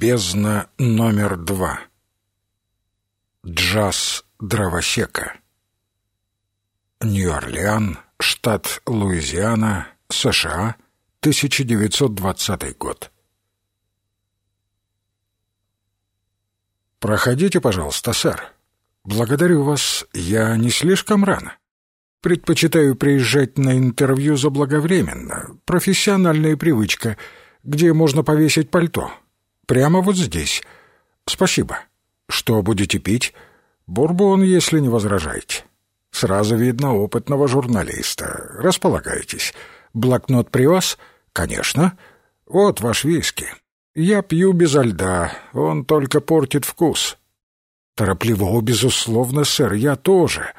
Бездна номер два. Джаз дровосека. Нью-Орлеан, штат Луизиана, США, 1920 год. «Проходите, пожалуйста, сэр. Благодарю вас. Я не слишком рано. Предпочитаю приезжать на интервью заблаговременно. Профессиональная привычка, где можно повесить пальто. Прямо вот здесь. Спасибо. Что будете пить? Бурбон, если не возражаете. Сразу видно опытного журналиста. Располагайтесь. Блокнот при вас? Конечно. Вот ваш виски. Я пью безо льда, он только портит вкус. Торопливо, безусловно, сэр, я тоже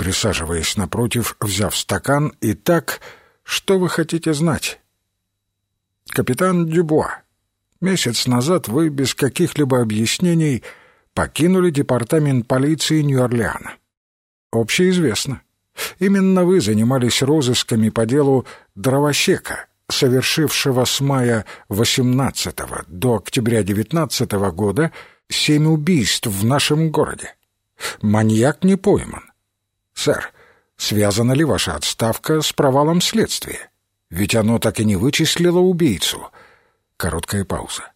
присаживаясь напротив, взяв стакан, и так, что вы хотите знать? Капитан Дюбуа, месяц назад вы без каких-либо объяснений покинули департамент полиции Нью-Орлеана. Общеизвестно. Именно вы занимались розысками по делу дровосека, совершившего с мая 18 до октября 19 года семь убийств в нашем городе. Маньяк не пойман. «Сэр, связана ли ваша отставка с провалом следствия? Ведь оно так и не вычислило убийцу». Короткая пауза.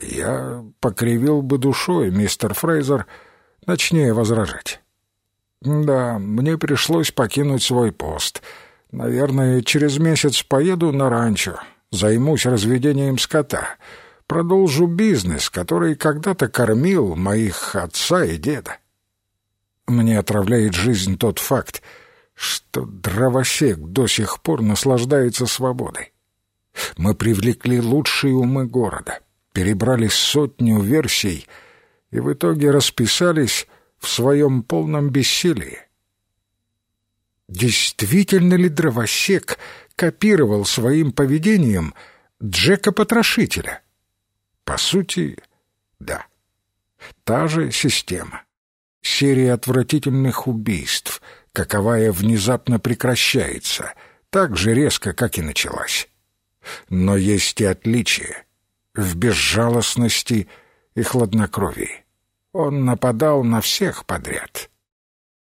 «Я покривил бы душой, мистер Фрейзер, начнее возражать. Да, мне пришлось покинуть свой пост. Наверное, через месяц поеду на ранчо, займусь разведением скота, продолжу бизнес, который когда-то кормил моих отца и деда. Мне отравляет жизнь тот факт, что дровосек до сих пор наслаждается свободой. Мы привлекли лучшие умы города, перебрали сотню версий и в итоге расписались в своем полном бессилии. Действительно ли дровосек копировал своим поведением Джека-потрошителя? По сути, да. Та же система серия отвратительных убийств, каковая внезапно прекращается, так же резко, как и началась. Но есть и отличие в безжалостности и хладнокровии. Он нападал на всех подряд.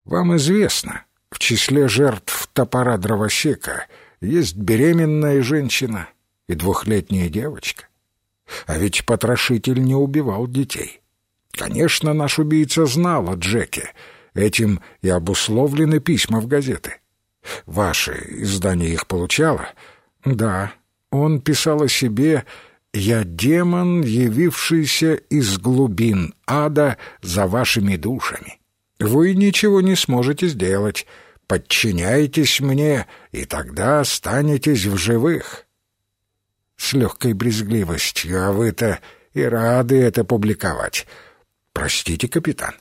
Вам известно, в числе жертв топора дровосека есть беременная женщина и двухлетняя девочка. А ведь потрошитель не убивал детей. Конечно, наш убийца знал о Джеке. Этим и обусловлены письма в газеты. Ваше издание их получало? Да. Он писал о себе «Я демон, явившийся из глубин ада за вашими душами. Вы ничего не сможете сделать. Подчиняйтесь мне, и тогда останетесь в живых». С легкой брезгливостью, а вы-то и рады это публиковать. Простите, капитан.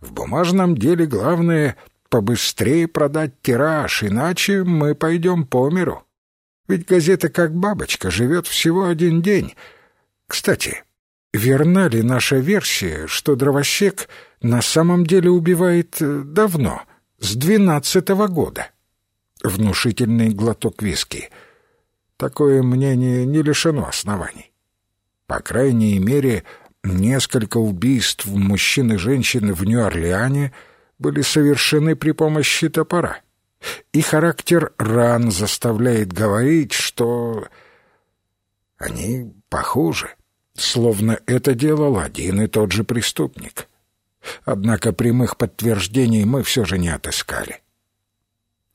В бумажном деле главное побыстрее продать тираж, иначе мы пойдем по миру. Ведь газета как бабочка живет всего один день. Кстати, верна ли наша версия, что дровосек на самом деле убивает э, давно, с двенадцатого года? Внушительный глоток виски. Такое мнение не лишено оснований. По крайней мере, Несколько убийств мужчин и женщин в Нью-Орлеане были совершены при помощи топора. И характер ран заставляет говорить, что они похожи, словно это делал один и тот же преступник. Однако прямых подтверждений мы все же не отыскали.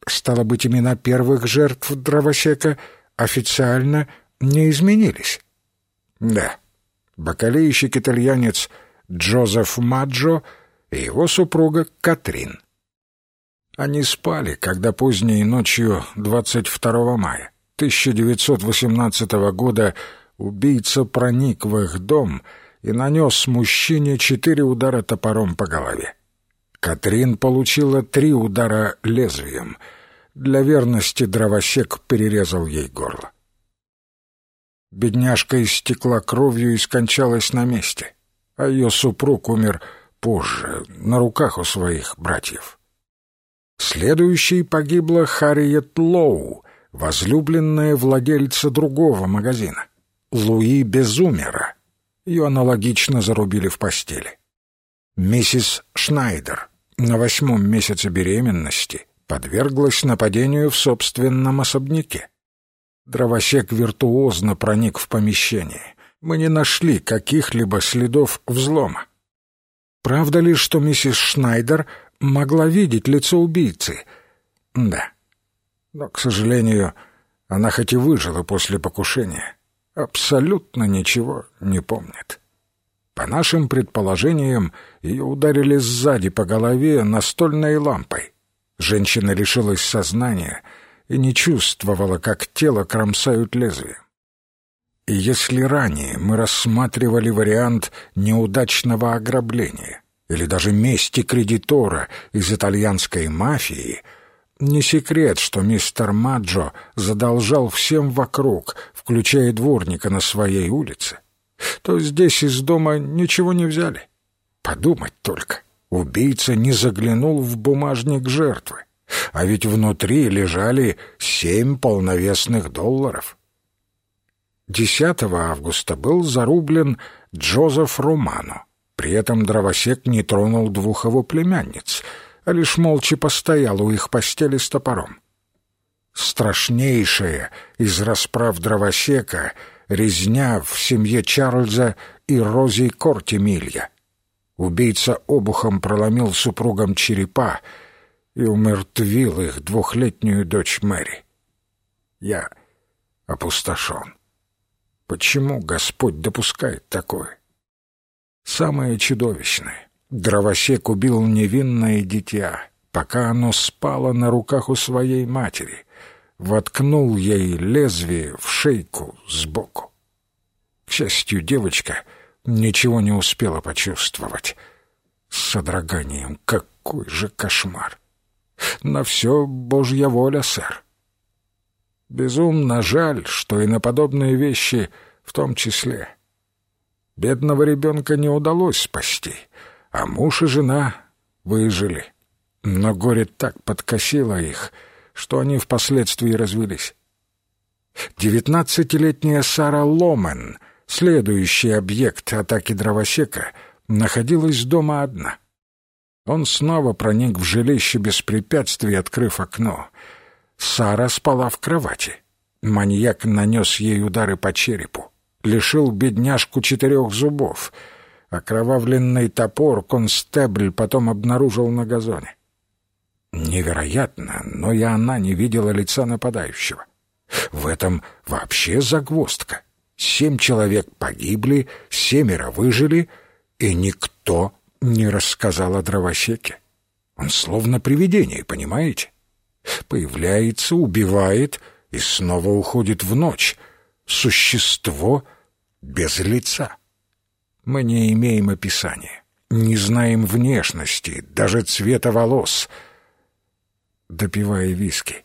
Стало быть, имена первых жертв дровосека официально не изменились. Да бакалейщик-итальянец Джозеф Маджо и его супруга Катрин. Они спали, когда поздней ночью 22 мая 1918 года убийца проник в их дом и нанес мужчине четыре удара топором по голове. Катрин получила три удара лезвием. Для верности дровосек перерезал ей горло. Бедняжка истекла кровью и скончалась на месте, а ее супруг умер позже, на руках у своих братьев. Следующей погибла Харриет Лоу, возлюбленная владельца другого магазина, Луи Безумера. Ее аналогично зарубили в постели. Миссис Шнайдер на восьмом месяце беременности подверглась нападению в собственном особняке. Дровосек виртуозно проник в помещение. Мы не нашли каких-либо следов взлома. Правда ли, что миссис Шнайдер могла видеть лицо убийцы? Да. Но, к сожалению, она хоть и выжила после покушения, абсолютно ничего не помнит. По нашим предположениям, ее ударили сзади по голове настольной лампой. Женщина лишилась сознания и не чувствовала, как тело кромсают лезвием. И если ранее мы рассматривали вариант неудачного ограбления или даже мести кредитора из итальянской мафии — не секрет, что мистер Маджо задолжал всем вокруг, включая дворника на своей улице. То здесь из дома ничего не взяли. Подумать только, убийца не заглянул в бумажник жертвы, а ведь внутри лежали семь полновесных долларов. 10 августа был зарублен Джозеф Романо. При этом дровосек не тронул двух его племянниц — а лишь молча постоял у их постели с топором. Страшнейшая из расправ дровосека резня в семье Чарльза и Рози Кортимилья. Убийца обухом проломил супругам черепа и умертвил их двухлетнюю дочь Мэри. Я опустошен. Почему Господь допускает такое? Самое чудовищное Дровосек убил невинное дитя, пока оно спало на руках у своей матери, воткнул ей лезвие в шейку сбоку. К счастью, девочка ничего не успела почувствовать. С содроганием какой же кошмар! На все Божья воля, сэр. Безумно жаль, что и на подобные вещи в том числе. Бедного ребенка не удалось спасти — а муж и жена выжили. Но горе так подкосило их, что они впоследствии развелись. Девятнадцатилетняя Сара Ломен, следующий объект атаки дровосека, находилась дома одна. Он снова проник в жилище без препятствий, открыв окно. Сара спала в кровати. Маньяк нанес ей удары по черепу, лишил бедняжку четырех зубов — Окровавленный топор констебль потом обнаружил на газоне. Невероятно, но и она не видела лица нападающего. В этом вообще загвоздка. Семь человек погибли, семеро выжили, и никто не рассказал о дровосеке. Он словно привидение, понимаете? Появляется, убивает и снова уходит в ночь. Существо без лица. Мы не имеем описания, не знаем внешности, даже цвета волос. Допивая виски.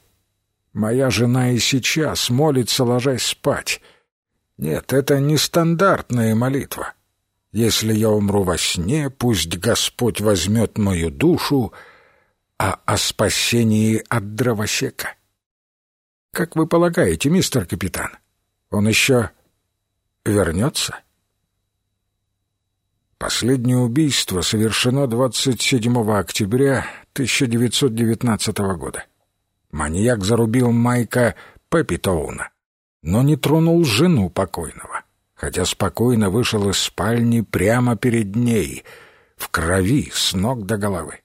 Моя жена и сейчас молится, ложась спать. Нет, это не стандартная молитва. Если я умру во сне, пусть Господь возьмет мою душу, а о спасении от дровосека. Как вы полагаете, мистер капитан, он еще вернется? Последнее убийство совершено 27 октября 1919 года. Маньяк зарубил Майка Пепитоуна, но не тронул жену покойного, хотя спокойно вышел из спальни прямо перед ней, в крови с ног до головы.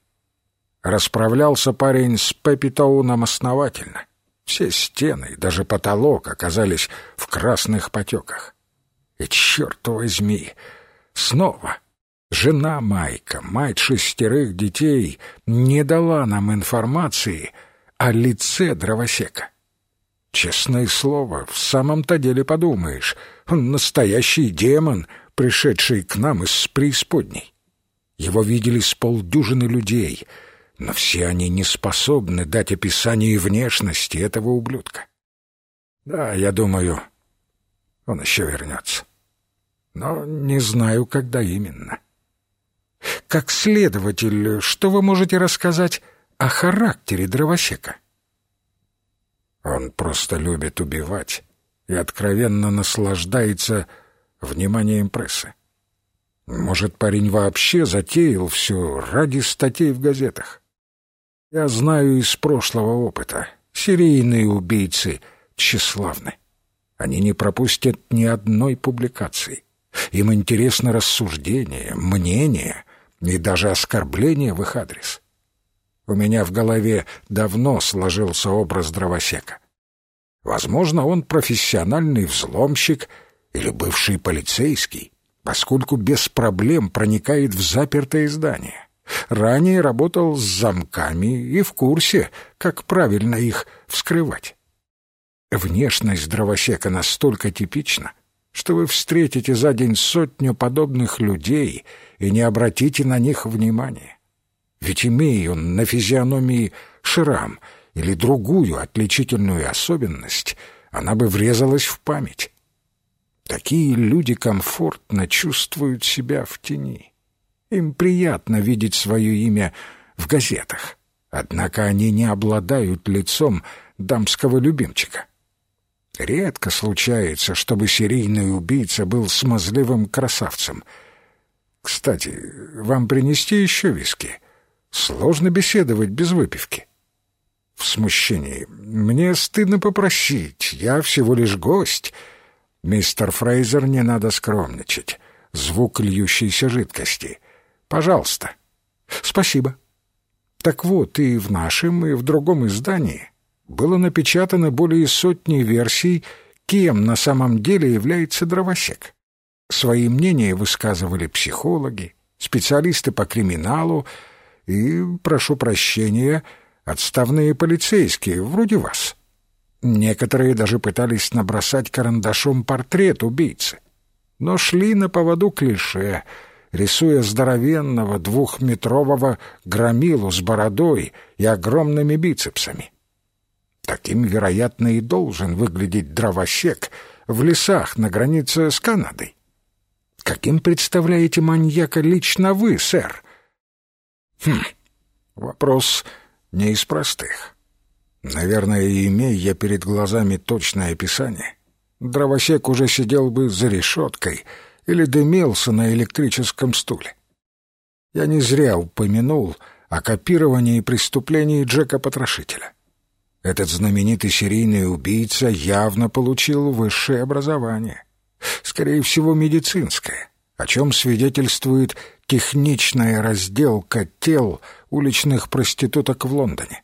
Расправлялся парень с Пепитоуном основательно. Все стены, даже потолок оказались в красных потеках. И, черт возьми, снова Жена Майка, мать шестерых детей, не дала нам информации о лице дровосека. Честное слово, в самом-то деле подумаешь, он настоящий демон, пришедший к нам из преисподней. Его видели с полдюжины людей, но все они не способны дать описание внешности этого ублюдка. Да, я думаю, он еще вернется. Но не знаю, когда именно. — как следователь, что вы можете рассказать о характере дровосека? Он просто любит убивать и откровенно наслаждается вниманием прессы. Может, парень вообще затеял все ради статей в газетах? Я знаю из прошлого опыта. Серийные убийцы тщеславны. Они не пропустят ни одной публикации. Им интересно рассуждение, мнение и даже оскорбление в их адрес. У меня в голове давно сложился образ дровосека. Возможно, он профессиональный взломщик или бывший полицейский, поскольку без проблем проникает в запертое здание. Ранее работал с замками и в курсе, как правильно их вскрывать. Внешность дровосека настолько типична, что вы встретите за день сотню подобных людей и не обратите на них внимания. Ведь имея он на физиономии шрам или другую отличительную особенность, она бы врезалась в память. Такие люди комфортно чувствуют себя в тени. Им приятно видеть свое имя в газетах, однако они не обладают лицом дамского любимчика. Редко случается, чтобы серийный убийца был смазливым красавцем. Кстати, вам принести еще виски? Сложно беседовать без выпивки. В смущении. Мне стыдно попросить, я всего лишь гость. Мистер Фрейзер, не надо скромничать. Звук льющейся жидкости. Пожалуйста. Спасибо. Так вот, и в нашем, и в другом издании было напечатано более сотни версий, кем на самом деле является дровосек. Свои мнения высказывали психологи, специалисты по криминалу и, прошу прощения, отставные полицейские, вроде вас. Некоторые даже пытались набросать карандашом портрет убийцы, но шли на поводу клише, рисуя здоровенного двухметрового громилу с бородой и огромными бицепсами. Таким, вероятно, и должен выглядеть дровосек в лесах на границе с Канадой. Каким представляете маньяка лично вы, сэр? Хм, вопрос не из простых. Наверное, имея я перед глазами точное описание, дровосек уже сидел бы за решеткой или дымился на электрическом стуле. Я не зря упомянул о копировании преступлений Джека-потрошителя. Этот знаменитый серийный убийца явно получил высшее образование. Скорее всего, медицинское, о чем свидетельствует техничная разделка тел уличных проституток в Лондоне.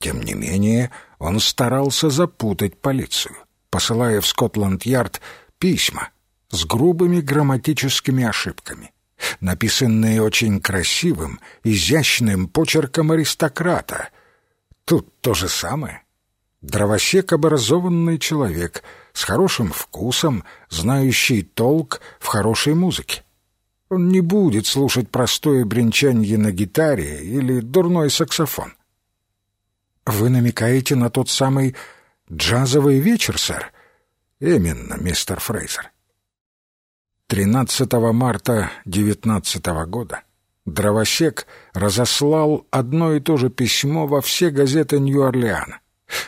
Тем не менее, он старался запутать полицию, посылая в Скотланд-Ярд письма с грубыми грамматическими ошибками, написанные очень красивым, изящным почерком аристократа, Тут то же самое. Дровосек — образованный человек, с хорошим вкусом, знающий толк в хорошей музыке. Он не будет слушать простое бренчанье на гитаре или дурной саксофон. Вы намекаете на тот самый джазовый вечер, сэр? Именно, мистер Фрейзер. 13 марта 19 года Дровосек разослал одно и то же письмо во все газеты Нью-Орлеана,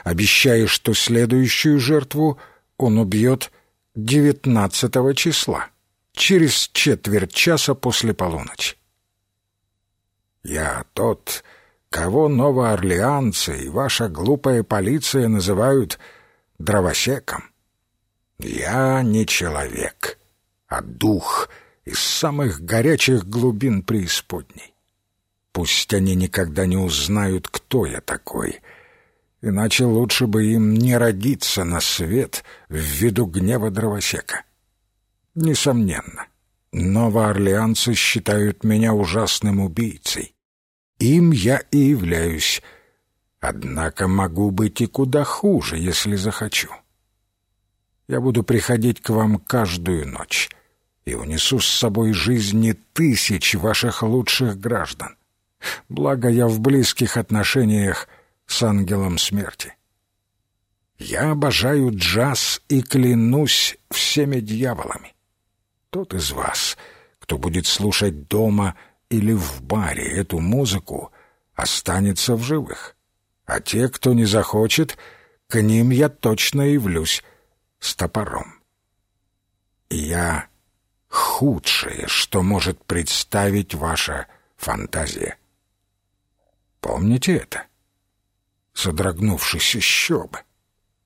обещая, что следующую жертву он убьет 19 числа, через четверть часа после полуночи. «Я тот, кого новоорлеанцы и ваша глупая полиция называют дровосеком. Я не человек, а дух — из самых горячих глубин преисподней. Пусть они никогда не узнают, кто я такой, иначе лучше бы им не родиться на свет в виду гнева дровосека. Несомненно, новоорлеанцы считают меня ужасным убийцей. Им я и являюсь, однако могу быть и куда хуже, если захочу. Я буду приходить к вам каждую ночь, и унесу с собой жизни тысяч ваших лучших граждан. Благо я в близких отношениях с ангелом смерти. Я обожаю джаз и клянусь всеми дьяволами. Тот из вас, кто будет слушать дома или в баре эту музыку, останется в живых. А те, кто не захочет, к ним я точно явлюсь с топором. Я худшее, что может представить ваша фантазия. Помните это? Содрогнувшись еще бы.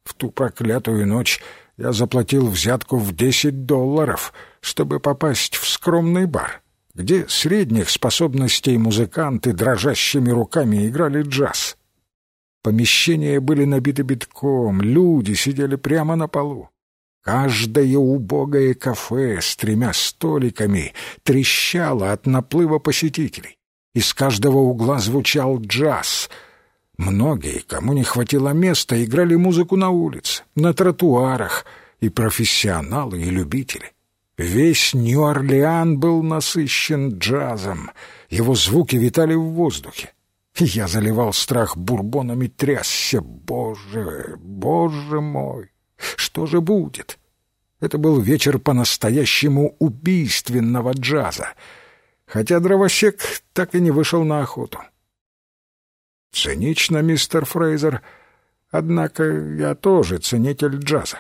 В ту проклятую ночь я заплатил взятку в десять долларов, чтобы попасть в скромный бар, где средних способностей музыканты дрожащими руками играли джаз. Помещения были набиты битком, люди сидели прямо на полу. Каждое убогое кафе с тремя столиками трещало от наплыва посетителей. Из каждого угла звучал джаз. Многие, кому не хватило места, играли музыку на улице, на тротуарах, и профессионалы, и любители. Весь Нью-Орлеан был насыщен джазом, его звуки витали в воздухе. Я заливал страх бурбоном и трясся. Боже, боже мой, что же будет? Это был вечер по-настоящему убийственного джаза, хотя дровосек так и не вышел на охоту. Цинично, мистер Фрейзер, однако я тоже ценитель джаза.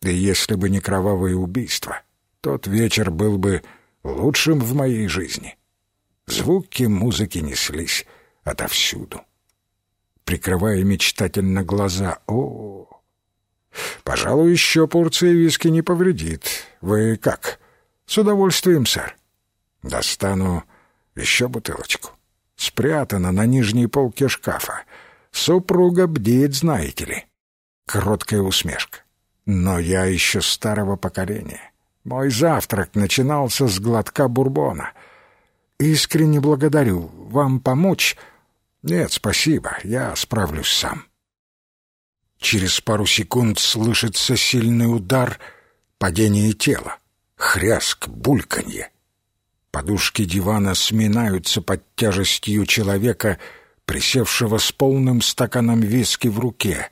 И если бы не кровавые убийства, тот вечер был бы лучшим в моей жизни. Звуки музыки неслись отовсюду. Прикрывая мечтательно глаза, о, Пожалуй, еще порция виски не повредит. Вы как? С удовольствием, сэр. Достану еще бутылочку. Спрятана на нижней полке шкафа. Супруга бдеет, знаете ли. Кроткая усмешка. Но я еще старого поколения. Мой завтрак начинался с глотка бурбона. Искренне благодарю. Вам помочь? Нет, спасибо, я справлюсь сам. Через пару секунд слышится сильный удар, падение тела, хряск, бульканье. Подушки дивана сминаются под тяжестью человека, присевшего с полным стаканом виски в руке.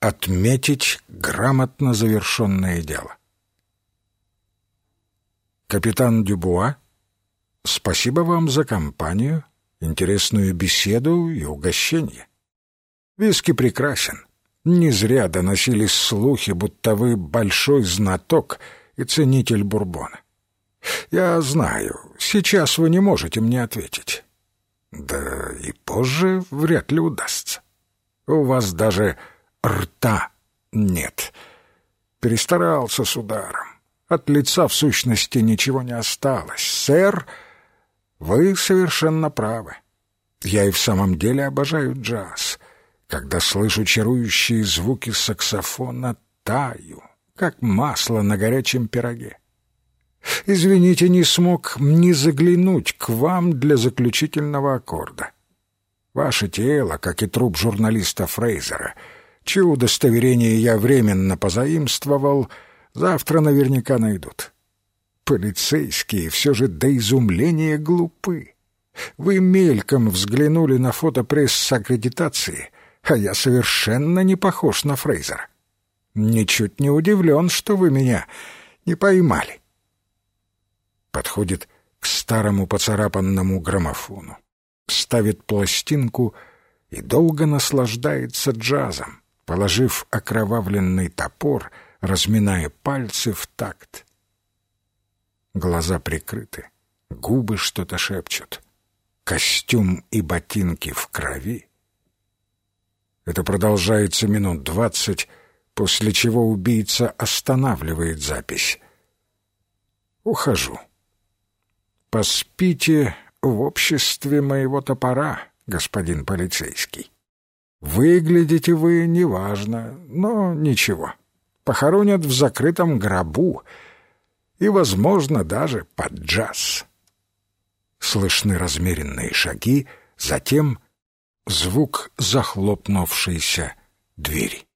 Отметить грамотно завершенное дело. Капитан Дюбуа, спасибо вам за компанию, интересную беседу и угощение. Виски прекрасен. Не зря доносились слухи, будто вы большой знаток и ценитель бурбона. Я знаю, сейчас вы не можете мне ответить. Да и позже вряд ли удастся. У вас даже рта нет. Перестарался с ударом. От лица, в сущности, ничего не осталось. Сэр, вы совершенно правы. Я и в самом деле обожаю джаз. Когда слышу чарующие звуки саксофона, таю, как масло на горячем пироге. Извините, не смог не заглянуть к вам для заключительного аккорда. Ваше тело, как и труп журналиста Фрейзера, чье удостоверение я временно позаимствовал, завтра наверняка найдут. Полицейские все же до изумления глупы. Вы мельком взглянули на фото пресс-аккредитации а я совершенно не похож на Фрейзера. Ничуть не удивлен, что вы меня не поймали. Подходит к старому поцарапанному граммофону, ставит пластинку и долго наслаждается джазом, положив окровавленный топор, разминая пальцы в такт. Глаза прикрыты, губы что-то шепчут. Костюм и ботинки в крови — это продолжается минут двадцать, после чего убийца останавливает запись. Ухожу. Поспите в обществе моего топора, господин полицейский. Выглядите вы неважно, но ничего. Похоронят в закрытом гробу и, возможно, даже под джаз. Слышны размеренные шаги, затем звук захлопнувшейся двери.